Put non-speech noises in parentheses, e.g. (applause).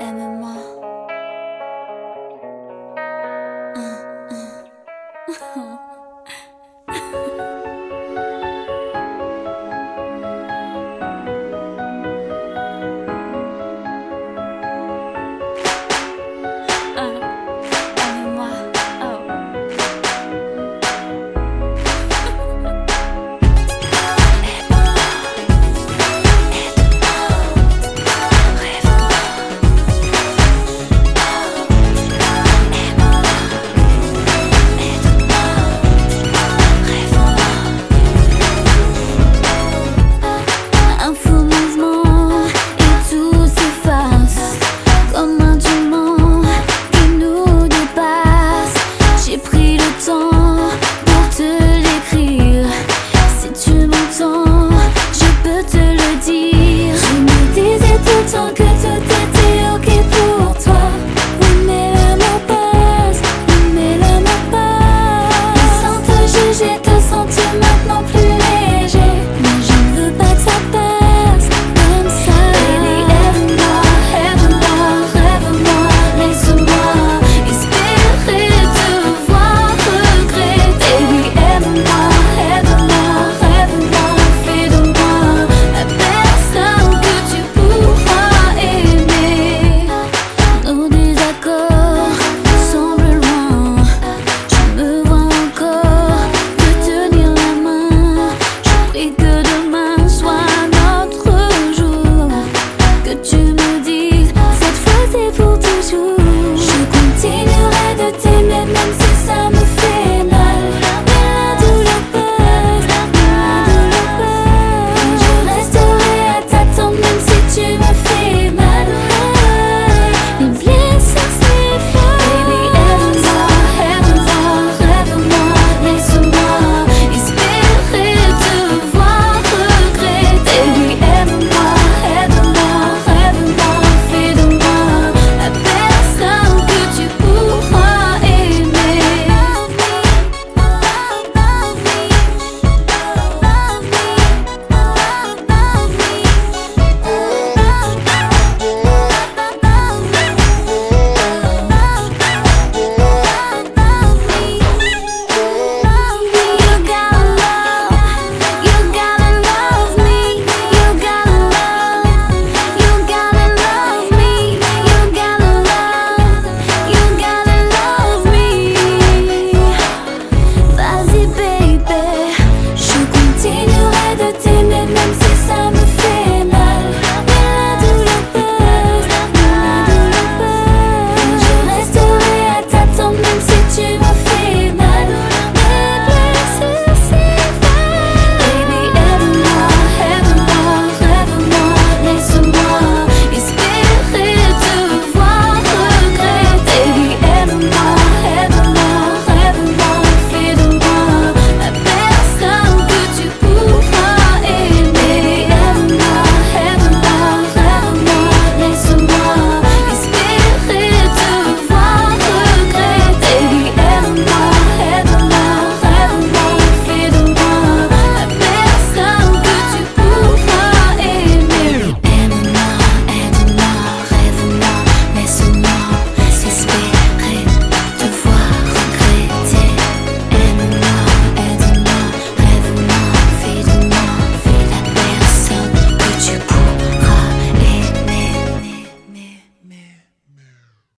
Aime-moi. Hum. (laughs) you